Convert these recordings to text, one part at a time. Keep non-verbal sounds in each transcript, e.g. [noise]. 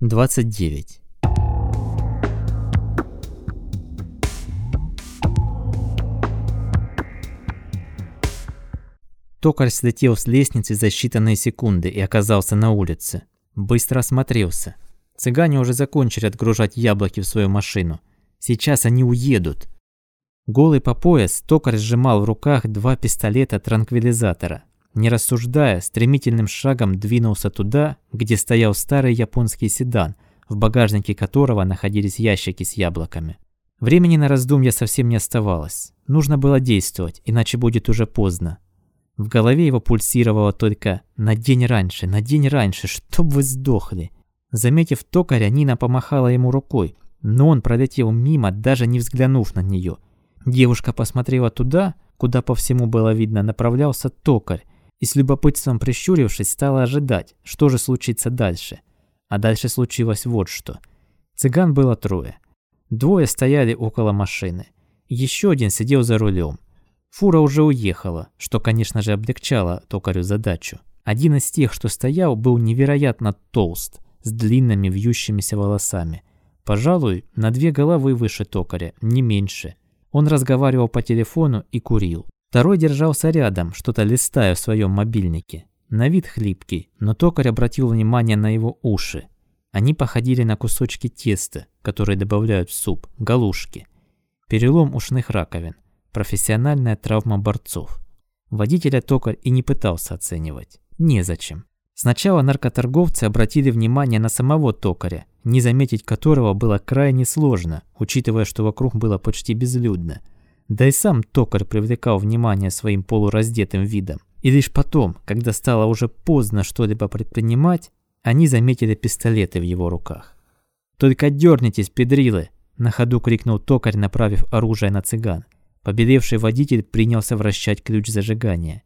29. Токарь слетел с лестницы за считанные секунды и оказался на улице. Быстро осмотрелся. Цыгане уже закончили отгружать яблоки в свою машину. Сейчас они уедут. Голый по пояс, токарь сжимал в руках два пистолета-транквилизатора. Не рассуждая, стремительным шагом двинулся туда, где стоял старый японский седан, в багажнике которого находились ящики с яблоками. Времени на раздумья совсем не оставалось. Нужно было действовать, иначе будет уже поздно. В голове его пульсировало только «на день раньше, на день раньше, чтоб вы сдохли». Заметив токаря, Нина помахала ему рукой, но он пролетел мимо, даже не взглянув на нее. Девушка посмотрела туда, куда по всему было видно направлялся токарь, и с любопытством прищурившись, стала ожидать, что же случится дальше. А дальше случилось вот что. Цыган было трое. Двое стояли около машины. Еще один сидел за рулем. Фура уже уехала, что, конечно же, облегчало токарю задачу. Один из тех, что стоял, был невероятно толст, с длинными вьющимися волосами. Пожалуй, на две головы выше токаря, не меньше. Он разговаривал по телефону и курил. Второй держался рядом, что-то листая в своем мобильнике. На вид хлипкий, но токарь обратил внимание на его уши. Они походили на кусочки теста, которые добавляют в суп, галушки. Перелом ушных раковин. Профессиональная травма борцов. Водителя токарь и не пытался оценивать. Незачем. Сначала наркоторговцы обратили внимание на самого токаря, не заметить которого было крайне сложно, учитывая, что вокруг было почти безлюдно. Да и сам токарь привлекал внимание своим полураздетым видом. И лишь потом, когда стало уже поздно что-либо предпринимать, они заметили пистолеты в его руках. «Только дернитесь, педрилы!» – на ходу крикнул токарь, направив оружие на цыган. Побелевший водитель принялся вращать ключ зажигания.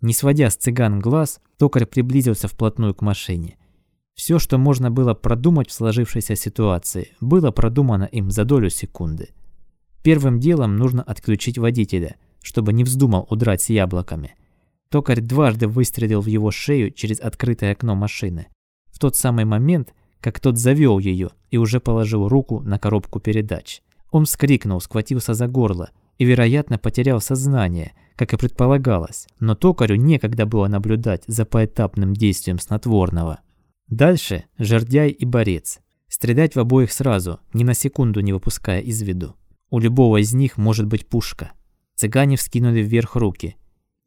Не сводя с цыган глаз, токарь приблизился вплотную к машине. Все, что можно было продумать в сложившейся ситуации, было продумано им за долю секунды. Первым делом нужно отключить водителя, чтобы не вздумал удрать с яблоками. Токарь дважды выстрелил в его шею через открытое окно машины. В тот самый момент, как тот завел ее и уже положил руку на коробку передач. Он вскрикнул, схватился за горло и, вероятно, потерял сознание, как и предполагалось, но токарю некогда было наблюдать за поэтапным действием снотворного. Дальше жердяй и борец. Стрелять в обоих сразу, ни на секунду не выпуская из виду. У любого из них может быть пушка. Цыгане вскинули вверх руки.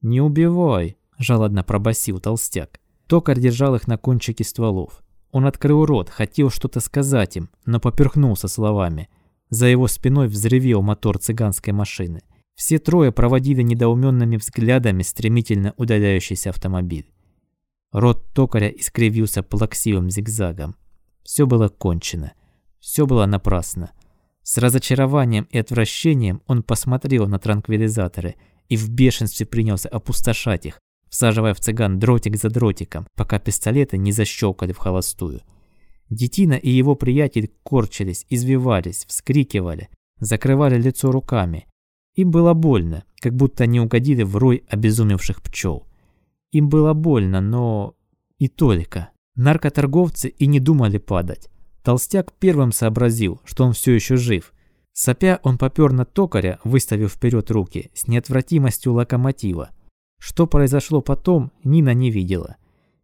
«Не убивай!» – жалобно пробасил толстяк. Токарь держал их на кончике стволов. Он открыл рот, хотел что-то сказать им, но поперхнулся словами. За его спиной взревел мотор цыганской машины. Все трое проводили недоуменными взглядами стремительно удаляющийся автомобиль. Рот токаря искривился плаксивым зигзагом. Все было кончено. Все было напрасно. С разочарованием и отвращением он посмотрел на транквилизаторы и в бешенстве принялся опустошать их, всаживая в цыган дротик за дротиком, пока пистолеты не защелкали в холостую. Детина и его приятель корчились, извивались, вскрикивали, закрывали лицо руками. Им было больно, как будто они угодили в рой обезумевших пчел. Им было больно, но... и только. Наркоторговцы и не думали падать. Толстяк первым сообразил, что он все еще жив. Сопя, он попер на токаря, выставив вперед руки, с неотвратимостью локомотива. Что произошло потом, Нина не видела.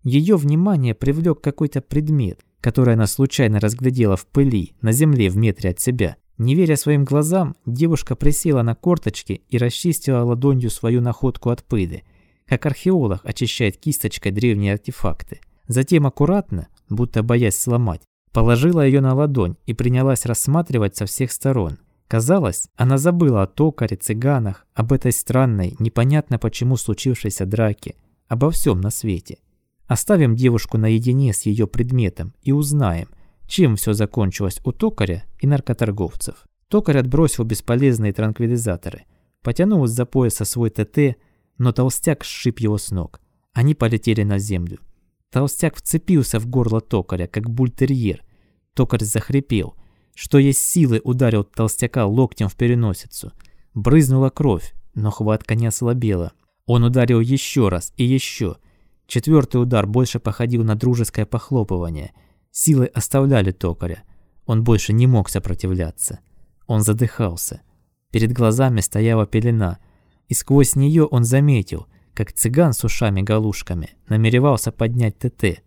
Ее внимание привлек какой-то предмет, который она случайно разглядела в пыли, на земле в метре от себя. Не веря своим глазам, девушка присела на корточки и расчистила ладонью свою находку от пыли, как археолог очищает кисточкой древние артефакты. Затем аккуратно, будто боясь сломать, Положила ее на ладонь и принялась рассматривать со всех сторон. Казалось, она забыла о токаре, цыганах, об этой странной, непонятно почему случившейся драке, обо всем на свете. Оставим девушку наедине с ее предметом и узнаем, чем все закончилось у токаря и наркоторговцев. Токарь отбросил бесполезные транквилизаторы, потянул из-за пояса свой ТТ, но толстяк сшиб его с ног. Они полетели на землю. Толстяк вцепился в горло токаря, как бультерьер. Токарь захрипел. Что есть силы, ударил толстяка локтем в переносицу. Брызнула кровь, но хватка не ослабела. Он ударил еще раз и еще. Четвертый удар больше походил на дружеское похлопывание. Силы оставляли токаря. Он больше не мог сопротивляться. Он задыхался. Перед глазами стояла пелена, и сквозь нее он заметил, как цыган с ушами-галушками намеревался поднять ТТ.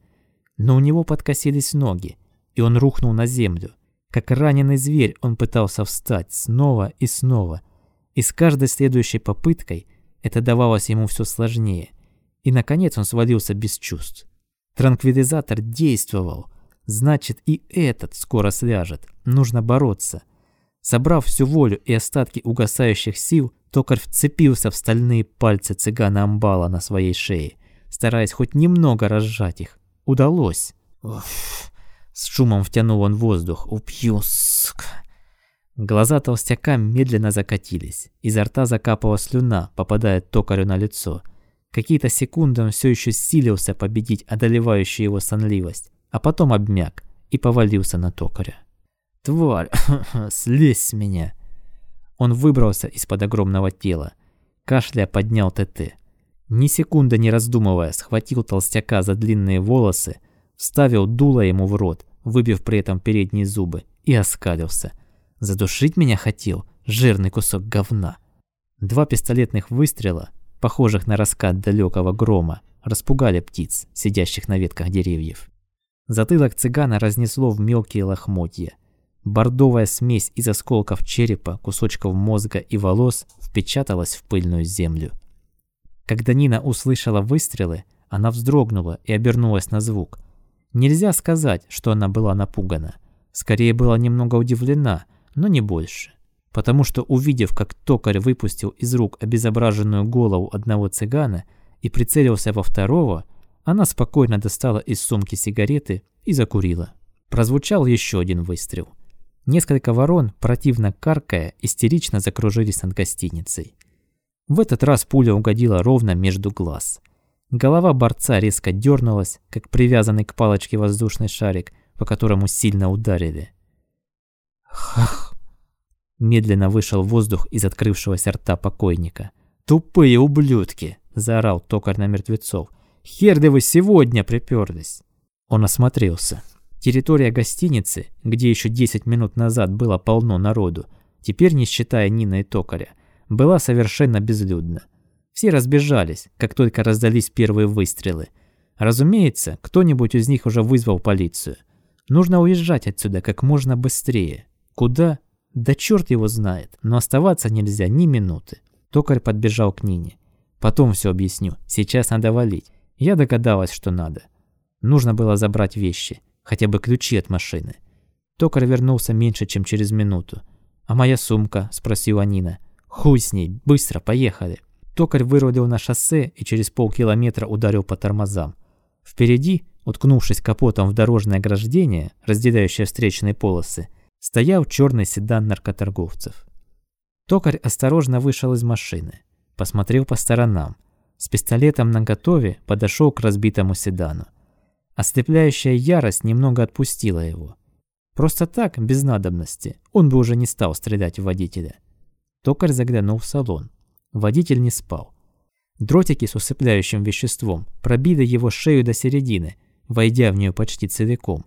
Но у него подкосились ноги, и он рухнул на землю. Как раненый зверь он пытался встать снова и снова, и с каждой следующей попыткой это давалось ему все сложнее. И, наконец, он свалился без чувств. Транквилизатор действовал. Значит, и этот скоро сляжет. Нужно бороться. Собрав всю волю и остатки угасающих сил, токарь вцепился в стальные пальцы цыгана Амбала на своей шее, стараясь хоть немного разжать их. Удалось. Уф. С шумом втянул он воздух. «Убью, сука!» Глаза толстяка медленно закатились. Изо рта закапала слюна, попадая токарю на лицо. Какие-то секунды он все еще силился победить одолевающую его сонливость, а потом обмяк и повалился на токаря. «Тварь, [laughs] слезь с меня!» Он выбрался из-под огромного тела. Кашля поднял ТТ. Ни секунды не раздумывая, схватил толстяка за длинные волосы, вставил дуло ему в рот, выбив при этом передние зубы, и оскалился. Задушить меня хотел, жирный кусок говна. Два пистолетных выстрела, похожих на раскат далекого грома, распугали птиц, сидящих на ветках деревьев. Затылок цыгана разнесло в мелкие лохмотья. Бордовая смесь из осколков черепа, кусочков мозга и волос впечаталась в пыльную землю. Когда Нина услышала выстрелы, она вздрогнула и обернулась на звук. Нельзя сказать, что она была напугана. Скорее была немного удивлена, но не больше. Потому что увидев, как токарь выпустил из рук обезображенную голову одного цыгана и прицелился во второго, она спокойно достала из сумки сигареты и закурила. Прозвучал еще один выстрел. Несколько ворон, противно каркая, истерично закружились над гостиницей. В этот раз пуля угодила ровно между глаз. Голова борца резко дернулась, как привязанный к палочке воздушный шарик, по которому сильно ударили. Хах! Медленно вышел воздух из открывшегося рта покойника. «Тупые ублюдки!» – заорал токарь на мертвецов. «Хер вы сегодня приперлись!» Он осмотрелся. Территория гостиницы, где еще 10 минут назад было полно народу, теперь, не считая Нина и токаря, была совершенно безлюдна. Все разбежались, как только раздались первые выстрелы. Разумеется, кто-нибудь из них уже вызвал полицию. Нужно уезжать отсюда как можно быстрее. Куда? Да черт его знает, но оставаться нельзя ни минуты. Токарь подбежал к Нине. Потом все объясню, сейчас надо валить. Я догадалась, что надо. Нужно было забрать вещи хотя бы ключи от машины. Токарь вернулся меньше, чем через минуту. «А моя сумка?» – спросила Нина. «Хуй с ней, быстро, поехали!» Токарь вырулил на шоссе и через полкилометра ударил по тормозам. Впереди, уткнувшись капотом в дорожное ограждение, разделяющее встречные полосы, стоял черный седан наркоторговцев. Токарь осторожно вышел из машины, посмотрел по сторонам, с пистолетом наготове подошел к разбитому седану. Ослепляющая ярость немного отпустила его. Просто так, без надобности, он бы уже не стал стрелять в водителя. Токарь заглянул в салон. Водитель не спал. Дротики с усыпляющим веществом пробили его шею до середины, войдя в нее почти целиком.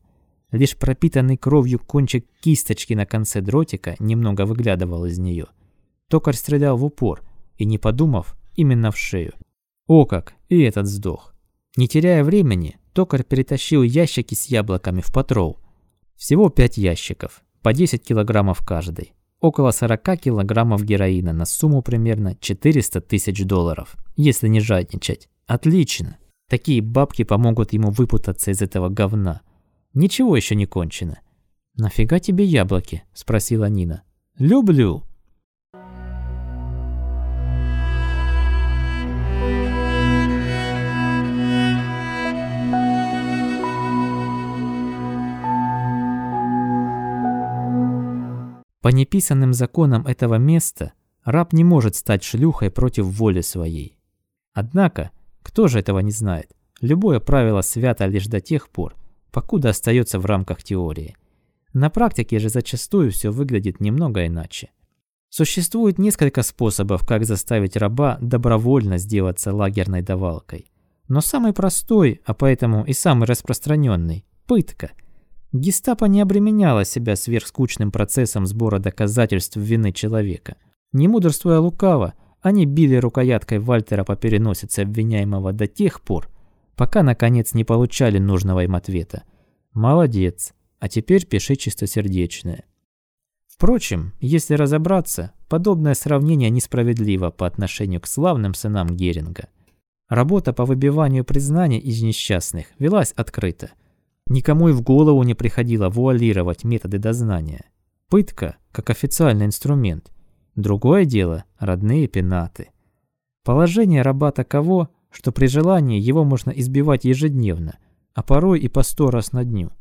Лишь пропитанный кровью кончик кисточки на конце дротика немного выглядывал из нее. Токарь стрелял в упор и, не подумав, именно в шею. О как! И этот сдох. Не теряя времени, токарь перетащил ящики с яблоками в патрол. Всего пять ящиков, по 10 килограммов каждый. Около 40 килограммов героина на сумму примерно 400 тысяч долларов, если не жадничать. Отлично. Такие бабки помогут ему выпутаться из этого говна. Ничего еще не кончено. «Нафига тебе яблоки?» – спросила Нина. «Люблю», По неписанным законам этого места раб не может стать шлюхой против воли своей. Однако, кто же этого не знает? Любое правило свято лишь до тех пор, покуда остается в рамках теории. На практике же зачастую все выглядит немного иначе. Существует несколько способов, как заставить раба добровольно сделаться лагерной давалкой. Но самый простой, а поэтому и самый распространенный – пытка. Гестапо не обременяло себя сверхскучным процессом сбора доказательств вины человека. Не мудрствуя лукаво, они били рукояткой Вальтера по переносице обвиняемого до тех пор, пока наконец не получали нужного им ответа. «Молодец, а теперь пиши чистосердечное». Впрочем, если разобраться, подобное сравнение несправедливо по отношению к славным сынам Геринга. Работа по выбиванию признания из несчастных велась открыто. Никому и в голову не приходило вуалировать методы дознания. Пытка, как официальный инструмент. Другое дело – родные пенаты. Положение раба таково, что при желании его можно избивать ежедневно, а порой и по сто раз на дню.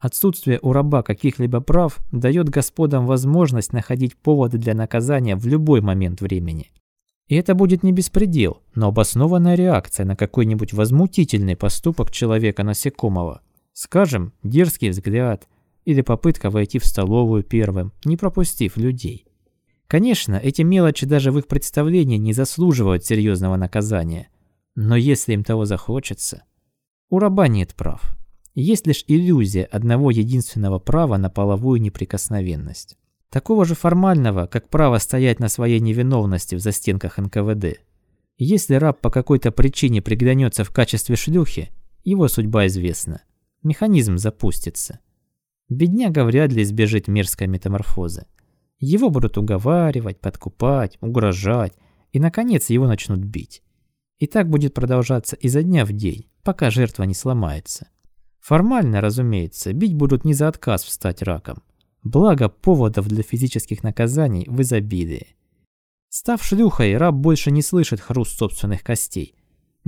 Отсутствие у раба каких-либо прав дает господам возможность находить поводы для наказания в любой момент времени. И это будет не беспредел, но обоснованная реакция на какой-нибудь возмутительный поступок человека-насекомого. Скажем, дерзкий взгляд или попытка войти в столовую первым, не пропустив людей. Конечно, эти мелочи даже в их представлении не заслуживают серьезного наказания. Но если им того захочется... У раба нет прав. Есть лишь иллюзия одного единственного права на половую неприкосновенность. Такого же формального, как право стоять на своей невиновности в застенках НКВД. Если раб по какой-то причине приглянется в качестве шлюхи, его судьба известна. Механизм запустится. Бедняга вряд ли избежит мерзкой метаморфозы. Его будут уговаривать, подкупать, угрожать, и, наконец, его начнут бить. И так будет продолжаться изо дня в день, пока жертва не сломается. Формально, разумеется, бить будут не за отказ встать раком. Благо, поводов для физических наказаний в изобилии. Став шлюхой, раб больше не слышит хруст собственных костей.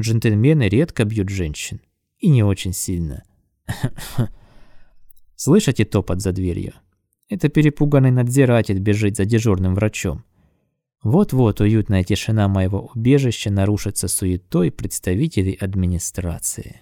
Джентльмены редко бьют женщин. И не очень сильно. [laughs] Слышите топот за дверью? Это перепуганный надзиратель бежит за дежурным врачом. Вот-вот уютная тишина моего убежища нарушится суетой представителей администрации.